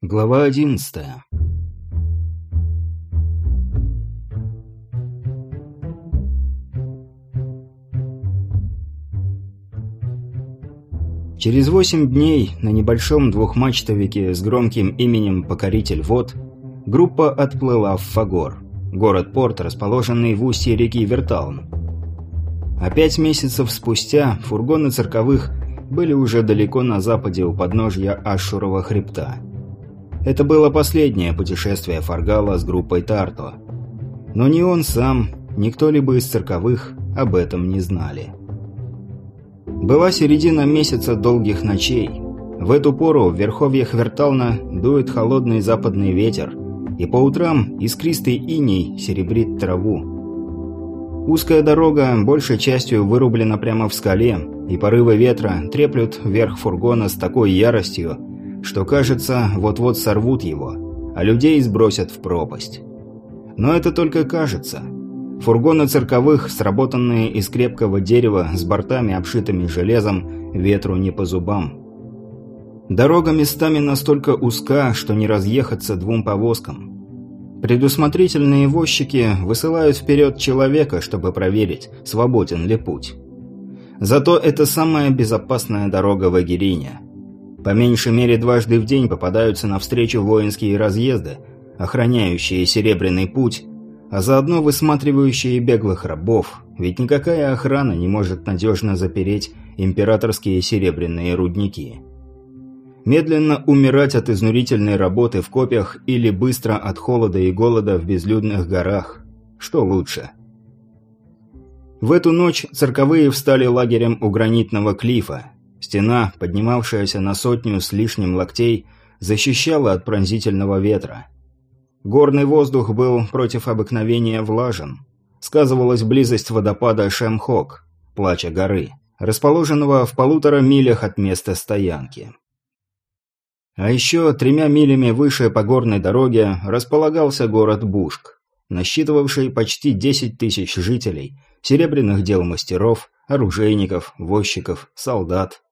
Глава одиннадцатая Через восемь дней на небольшом двухмачтовике с громким именем «Покоритель вод» группа отплыла в Фагор, город-порт, расположенный в устье реки Верталн. А пять месяцев спустя фургоны цирковых были уже далеко на западе у подножья Ашурова хребта. Это было последнее путешествие Фаргала с группой Тарто. Но ни он сам, ни кто-либо из цирковых об этом не знали. Была середина месяца долгих ночей. В эту пору в верховьях Вертална дует холодный западный ветер, и по утрам искристый иней серебрит траву. Узкая дорога большей частью вырублена прямо в скале, и порывы ветра треплют вверх фургона с такой яростью, что, кажется, вот-вот сорвут его, а людей сбросят в пропасть. Но это только кажется. Фургоны цирковых, сработанные из крепкого дерева с бортами, обшитыми железом, ветру не по зубам. Дорога местами настолько узка, что не разъехаться двум повозкам. Предусмотрительные возчики высылают вперед человека, чтобы проверить, свободен ли путь. Зато это самая безопасная дорога в Агирине. По меньшей мере дважды в день попадаются навстречу воинские разъезды, охраняющие Серебряный путь, а заодно высматривающие беглых рабов, ведь никакая охрана не может надежно запереть императорские серебряные рудники. Медленно умирать от изнурительной работы в копьях или быстро от холода и голода в безлюдных горах. Что лучше? В эту ночь цирковые встали лагерем у гранитного клифа. Стена, поднимавшаяся на сотню с лишним локтей, защищала от пронзительного ветра. Горный воздух был против обыкновения влажен. Сказывалась близость водопада Шемхок, плача горы, расположенного в полутора милях от места стоянки. А еще тремя милями выше по горной дороге располагался город Бушк, насчитывавший почти 10 тысяч жителей – серебряных дел мастеров, оружейников, возчиков, солдат.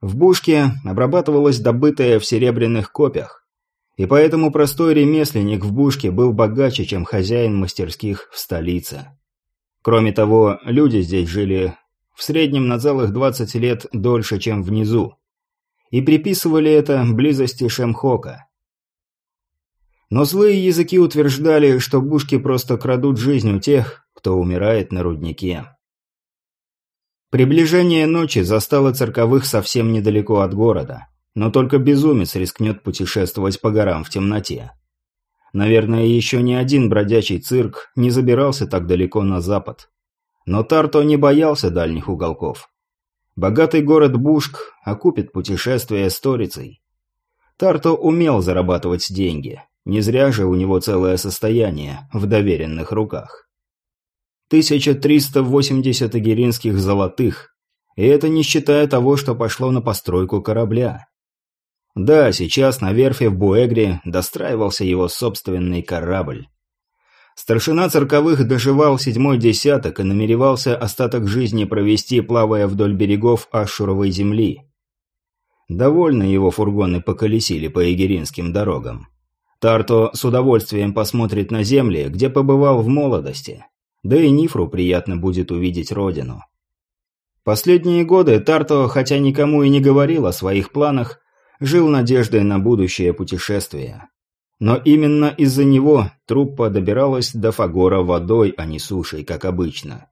В Бушке обрабатывалось добытое в серебряных копьях, и поэтому простой ремесленник в Бушке был богаче, чем хозяин мастерских в столице. Кроме того, люди здесь жили в среднем на целых 20 лет дольше, чем внизу, и приписывали это близости Шемхока. Но злые языки утверждали, что бушки просто крадут жизнь у тех, кто умирает на руднике. Приближение ночи застало цирковых совсем недалеко от города, но только безумец рискнет путешествовать по горам в темноте. Наверное, еще ни один бродячий цирк не забирался так далеко на запад. Но Тарто не боялся дальних уголков. Богатый город Бушк окупит путешествие сторицей. Тарто умел зарабатывать деньги. Не зря же у него целое состояние в доверенных руках. 1380 агиринских золотых. И это не считая того, что пошло на постройку корабля. Да, сейчас на верфи в Буэгре достраивался его собственный корабль. Старшина цирковых доживал седьмой десяток и намеревался остаток жизни провести, плавая вдоль берегов Ашуровой земли. Довольно его фургоны поколесили по егеринским дорогам. Тарто с удовольствием посмотрит на земли, где побывал в молодости. Да и Нифру приятно будет увидеть родину. Последние годы Тарто, хотя никому и не говорил о своих планах, жил надеждой на будущее путешествие. Но именно из-за него труппа добиралась до Фагора водой, а не сушей, как обычно.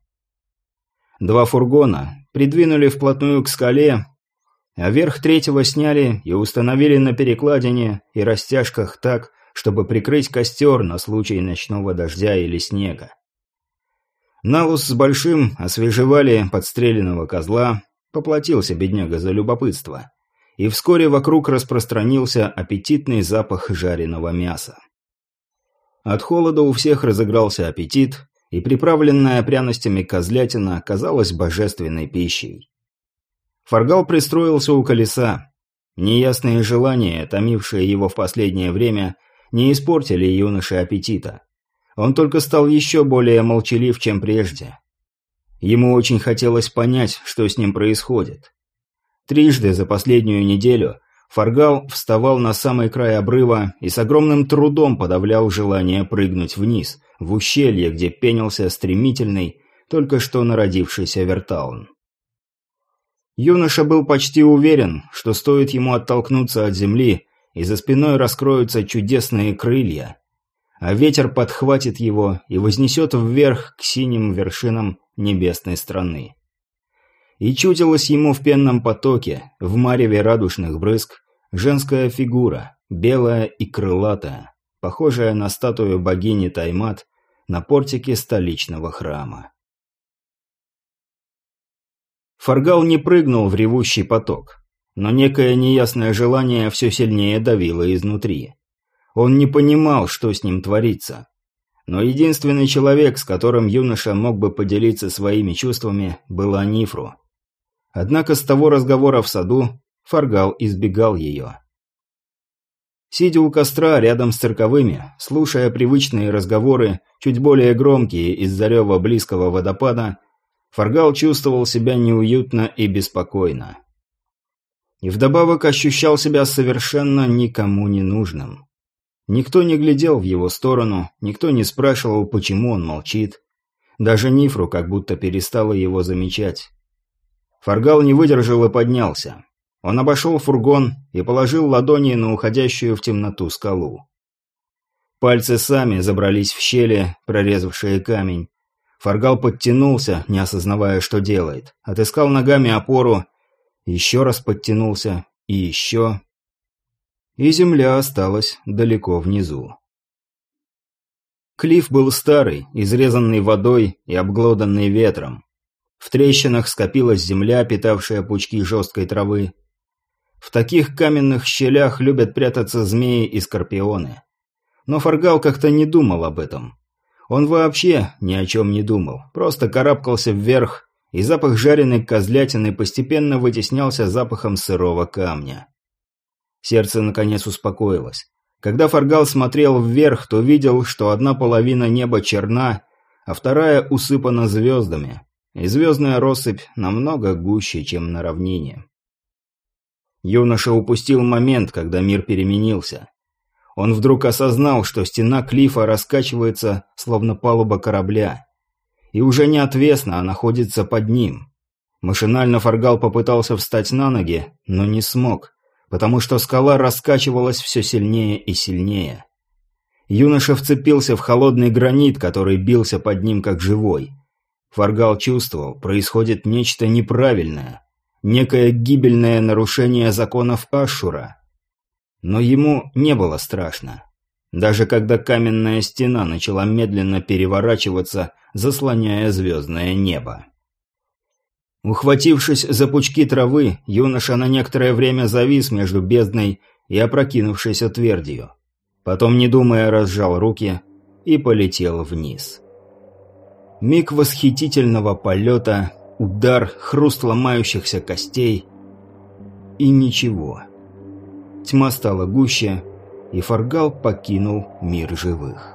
Два фургона придвинули вплотную к скале, а верх третьего сняли и установили на перекладине и растяжках так, чтобы прикрыть костер на случай ночного дождя или снега. Налус с Большим освежевали подстреленного козла, поплатился бедняга за любопытство. И вскоре вокруг распространился аппетитный запах жареного мяса. От холода у всех разыгрался аппетит, и приправленная пряностями козлятина казалась божественной пищей. Фаргал пристроился у колеса. Неясные желания, томившие его в последнее время, не испортили юноше аппетита. Он только стал еще более молчалив, чем прежде. Ему очень хотелось понять, что с ним происходит. Трижды за последнюю неделю Фаргал вставал на самый край обрыва и с огромным трудом подавлял желание прыгнуть вниз, в ущелье, где пенился стремительный, только что народившийся Вертаун. Юноша был почти уверен, что стоит ему оттолкнуться от земли, и за спиной раскроются чудесные крылья, а ветер подхватит его и вознесет вверх к синим вершинам небесной страны. И чудилось ему в пенном потоке, в мареве радужных брызг, женская фигура, белая и крылатая, похожая на статую богини Таймат на портике столичного храма. Фаргал не прыгнул в ревущий поток, но некое неясное желание все сильнее давило изнутри. Он не понимал, что с ним творится. Но единственный человек, с которым юноша мог бы поделиться своими чувствами, был Анифру. Однако с того разговора в саду Фаргал избегал ее. Сидя у костра рядом с цирковыми, слушая привычные разговоры, чуть более громкие из-за рева близкого водопада, Фаргал чувствовал себя неуютно и беспокойно. И вдобавок ощущал себя совершенно никому не нужным. Никто не глядел в его сторону, никто не спрашивал, почему он молчит. Даже Нифру как будто перестала его замечать. Фаргал не выдержал и поднялся. Он обошел фургон и положил ладони на уходящую в темноту скалу. Пальцы сами забрались в щели, прорезавшие камень, Фаргал подтянулся, не осознавая, что делает. Отыскал ногами опору, еще раз подтянулся, и еще... И земля осталась далеко внизу. Клифф был старый, изрезанный водой и обглоданный ветром. В трещинах скопилась земля, питавшая пучки жесткой травы. В таких каменных щелях любят прятаться змеи и скорпионы. Но Фаргал как-то не думал об этом. Он вообще ни о чем не думал, просто карабкался вверх, и запах жареной козлятины постепенно вытеснялся запахом сырого камня. Сердце наконец успокоилось. Когда Фаргал смотрел вверх, то видел, что одна половина неба черна, а вторая усыпана звездами, и звездная россыпь намного гуще, чем на равнине. Юноша упустил момент, когда мир переменился. Он вдруг осознал, что стена клифа раскачивается, словно палуба корабля. И уже не отвесно, а находится под ним. Машинально Фаргал попытался встать на ноги, но не смог, потому что скала раскачивалась все сильнее и сильнее. Юноша вцепился в холодный гранит, который бился под ним как живой. Фаргал чувствовал, происходит нечто неправильное, некое гибельное нарушение законов Ашура. Но ему не было страшно. Даже когда каменная стена начала медленно переворачиваться, заслоняя звездное небо. Ухватившись за пучки травы, юноша на некоторое время завис между бездной и опрокинувшейся твердью. Потом, не думая, разжал руки и полетел вниз. Миг восхитительного полета, удар, хруст ломающихся костей и ничего. Тьма стала гуще, и Фаргал покинул мир живых.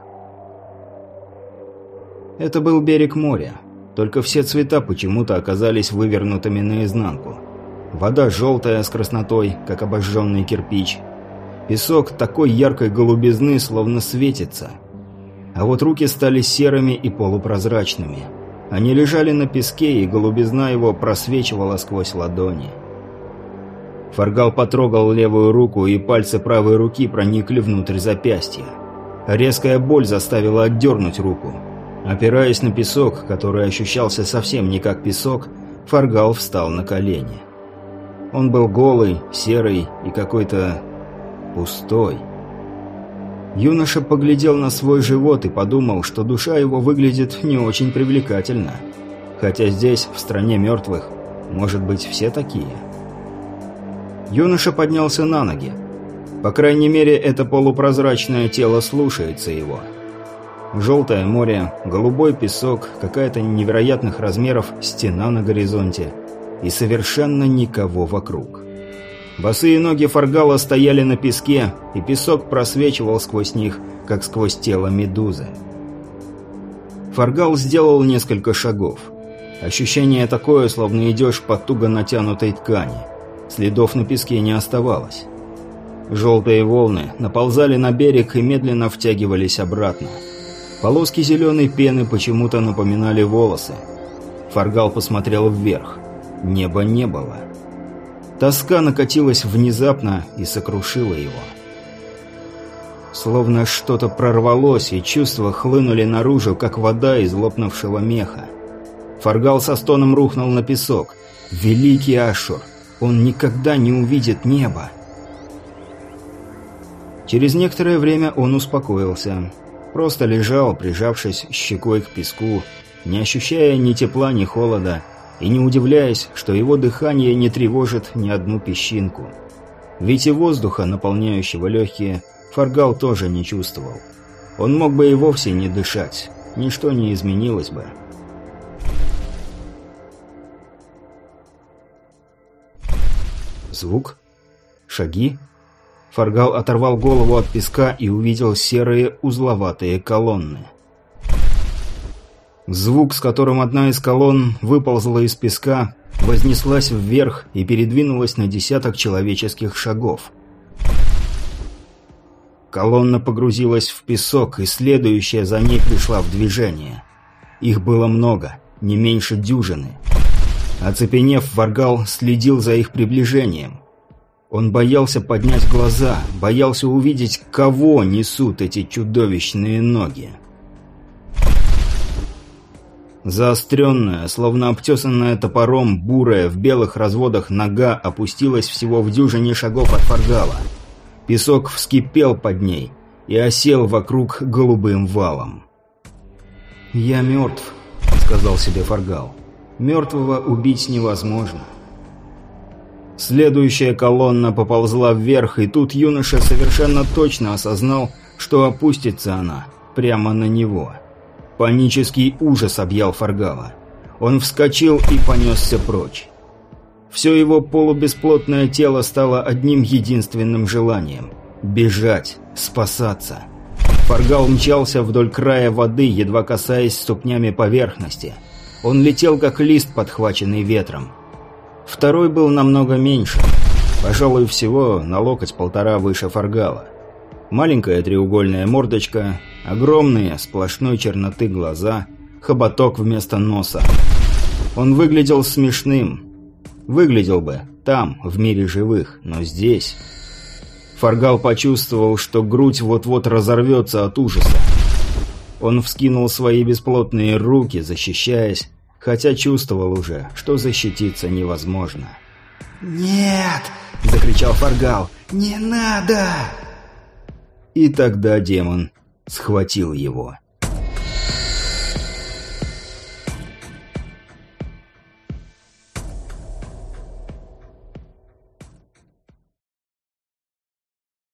Это был берег моря, только все цвета почему-то оказались вывернутыми наизнанку. Вода желтая с краснотой, как обожженный кирпич. Песок такой яркой голубизны, словно светится. А вот руки стали серыми и полупрозрачными. Они лежали на песке, и голубизна его просвечивала сквозь ладони. Фаргал потрогал левую руку, и пальцы правой руки проникли внутрь запястья. Резкая боль заставила отдернуть руку. Опираясь на песок, который ощущался совсем не как песок, Фаргал встал на колени. Он был голый, серый и какой-то... пустой. Юноша поглядел на свой живот и подумал, что душа его выглядит не очень привлекательно. Хотя здесь, в стране мертвых, может быть, все такие. Юноша поднялся на ноги. По крайней мере, это полупрозрачное тело слушается его. Желтое море, голубой песок, какая-то невероятных размеров стена на горизонте и совершенно никого вокруг. Босые ноги Фаргала стояли на песке, и песок просвечивал сквозь них, как сквозь тело медузы. Фаргал сделал несколько шагов. Ощущение такое, словно идешь по туго натянутой ткани. Следов на песке не оставалось. Желтые волны наползали на берег и медленно втягивались обратно. Полоски зеленой пены почему-то напоминали волосы. Фаргал посмотрел вверх. Неба не было. Тоска накатилась внезапно и сокрушила его. Словно что-то прорвалось, и чувства хлынули наружу, как вода из лопнувшего меха. Фаргал со стоном рухнул на песок. Великий Ашур! Он никогда не увидит неба! Через некоторое время он успокоился. Просто лежал, прижавшись щекой к песку, не ощущая ни тепла, ни холода, и не удивляясь, что его дыхание не тревожит ни одну песчинку. Ведь и воздуха, наполняющего легкие, Фаргал тоже не чувствовал. Он мог бы и вовсе не дышать, ничто не изменилось бы. Звук? Шаги? Фаргал оторвал голову от песка и увидел серые узловатые колонны. Звук, с которым одна из колонн выползла из песка, вознеслась вверх и передвинулась на десяток человеческих шагов. Колонна погрузилась в песок, и следующая за ней пришла в движение. Их было много, не меньше дюжины. Оцепенев, Варгал следил за их приближением. Он боялся поднять глаза, боялся увидеть, кого несут эти чудовищные ноги. Заостренная, словно обтесанная топором, бурая, в белых разводах нога опустилась всего в дюжине шагов от Фаргала. Песок вскипел под ней и осел вокруг голубым валом. «Я мертв», — сказал себе Фаргал. «Мертвого убить невозможно». Следующая колонна поползла вверх, и тут юноша совершенно точно осознал, что опустится она прямо на него. Панический ужас объял Фаргала. Он вскочил и понесся прочь. Все его полубесплотное тело стало одним единственным желанием – бежать, спасаться. Фаргал мчался вдоль края воды, едва касаясь ступнями поверхности. Он летел, как лист, подхваченный ветром. Второй был намного меньше. Пожалуй, всего на локоть-полтора выше фаргала. Маленькая треугольная мордочка, огромные сплошной черноты глаза, хоботок вместо носа. Он выглядел смешным. Выглядел бы там, в мире живых, но здесь... Фаргал почувствовал, что грудь вот-вот разорвется от ужаса. Он вскинул свои бесплотные руки, защищаясь, хотя чувствовал уже, что защититься невозможно. «Нет!» – закричал Фаргал. «Не надо!» И тогда демон схватил его.